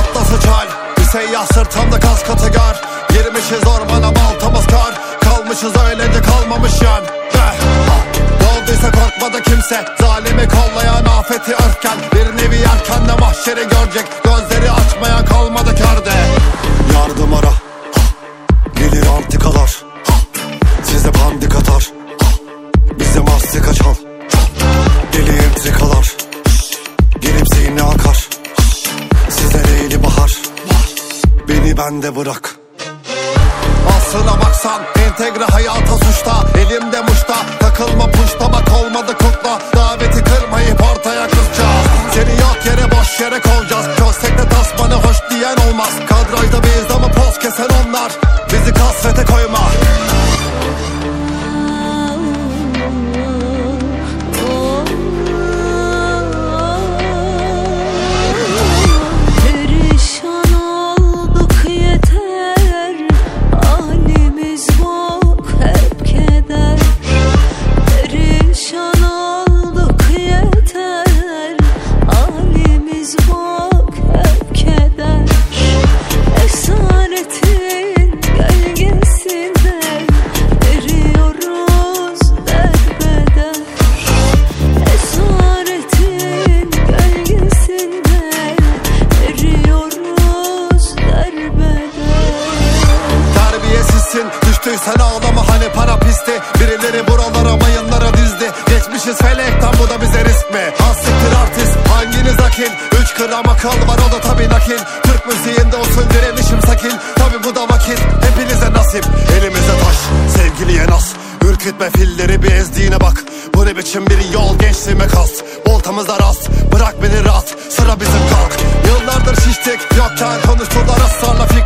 Atlası çal Bir seyyah sırtımda kas katı gar Girmişiz ormana baltamız kar Kalmışız öylece kalmamış yan. Eh. Dolduysa korkmadı kimse. Zalimi kollayan afeti örken Bir nevi yerken de mahşeri görecek. Gözleri Bende bırak. Aslına baksan entegre hayata suçta Elimde muşta. Takılma puşta bak olmadı kutla gram akıl var o da tabi nakil. Türk müziğinde olsun direnişim sakil. Tabi bu da vakit hepinize nasip. Elimize taş sevgiliye nas. Ürkütme filleri bir ezdiğine bak. Bu ne biçim bir yol gençliğime kas Voltamıza rast bırak beni rahat Sıra bizim kalk. Yıllardır şiştik yokken konuştular ısrarla fikri